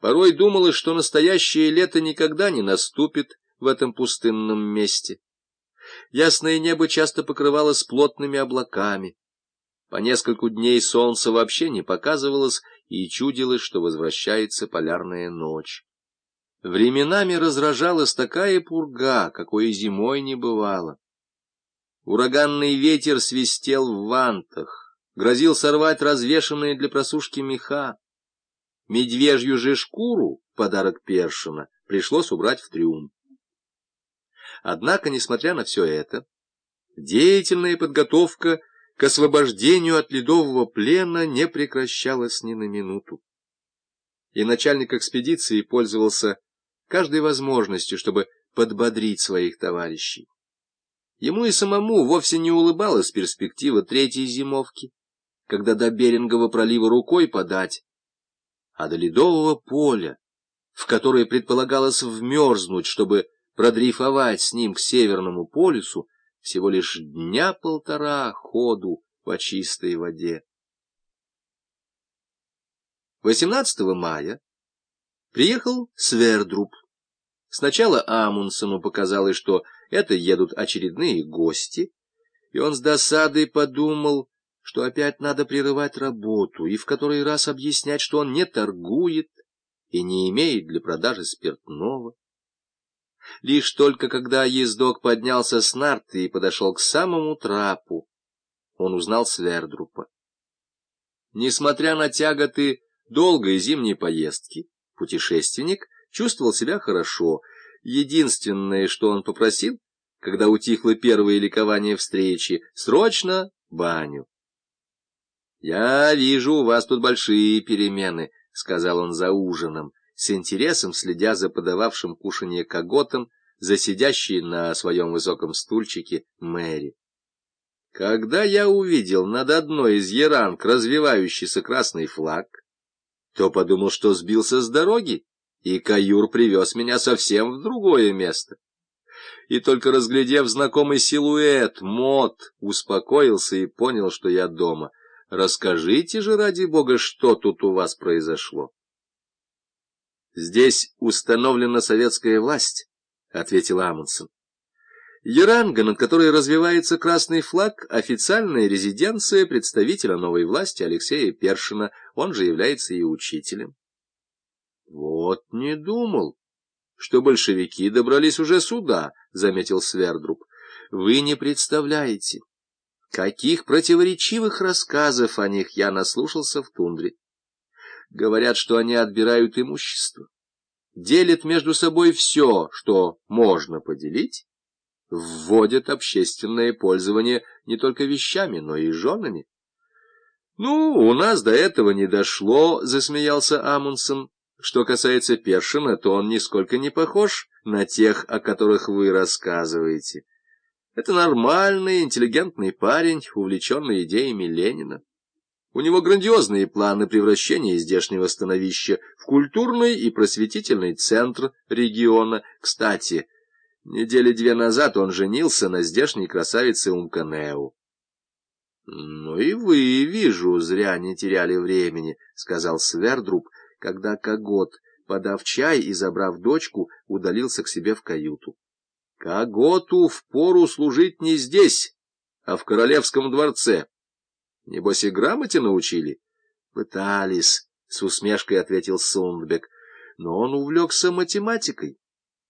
Порой думалось, что настоящее лето никогда не наступит в этом пустынном месте. Ясное небо часто покрывалось плотными облаками. По нескольку дней солнце вообще не показывалось, и чудилось, что возвращается полярная ночь. Временами разражалась такая пурга, какой зимой не бывало. Ураганный ветер свистел в вантах, грозил сорвать развешанные для просушки меха. Медвежью же шкуру, подарок Першина, пришлось убрать в трюм. Однако, несмотря на все это, деятельная подготовка к освобождению от ледового плена не прекращалась ни на минуту. И начальник экспедиции пользовался каждой возможностью, чтобы подбодрить своих товарищей. Ему и самому вовсе не улыбалась перспектива третьей зимовки, когда до Берингового пролива рукой подать, а до ледового поля, в которое предполагалось вмерзнуть, чтобы продрейфовать с ним к Северному полюсу, всего лишь дня полтора ходу по чистой воде. 18 мая приехал Свердруб. Сначала Амундсену показалось, что это едут очередные гости, и он с досадой подумал, что опять надо прерывать работу и в который раз объяснять, что он не торгует и не имеет для продажи спиртного. Лишь только когда ездок поднялся с нарты и подошел к самому трапу, он узнал Свердрупа. Несмотря на тяготы долгой зимней поездки, путешественник чувствовал себя хорошо. Единственное, что он попросил, когда утихло первое ликование встречи, срочно баню. — Я вижу, у вас тут большие перемены, — сказал он за ужином с интересом следя за подававшим кушанье коготом, за сидящей на своем высоком стульчике Мэри. Когда я увидел над одной из яранг развивающийся красный флаг, то подумал, что сбился с дороги, и каюр привез меня совсем в другое место. И только разглядев знакомый силуэт, мод, успокоился и понял, что я дома. Расскажите же, ради бога, что тут у вас произошло. Здесь установлена советская власть, — ответил Амундсен. Яранга, над которой развивается красный флаг, официальная резиденция представителя новой власти Алексея Першина, он же является и учителем. Вот не думал, что большевики добрались уже сюда, — заметил Свердруб. Вы не представляете, каких противоречивых рассказов о них я наслушался в тундре. Говорят, что они отбирают имущество, делят между собой все, что можно поделить, вводят общественное пользование не только вещами, но и женами. — Ну, у нас до этого не дошло, — засмеялся Амундсен. Что касается Першина, то он нисколько не похож на тех, о которых вы рассказываете. Это нормальный, интеллигентный парень, увлеченный идеями Ленина. У него грандиозные планы превращения здешнего становища в культурный и просветительный центр региона. Кстати, недели две назад он женился на здешней красавице Умканеу. — Ну и вы, вижу, зря не теряли времени, — сказал Свердруб, когда Когот, подав чай и забрав дочку, удалился к себе в каюту. — Коготу впору служить не здесь, а в королевском дворце. Небось и грамоте научили? — Пытались, — с усмешкой ответил Сундбек. Но он увлекся математикой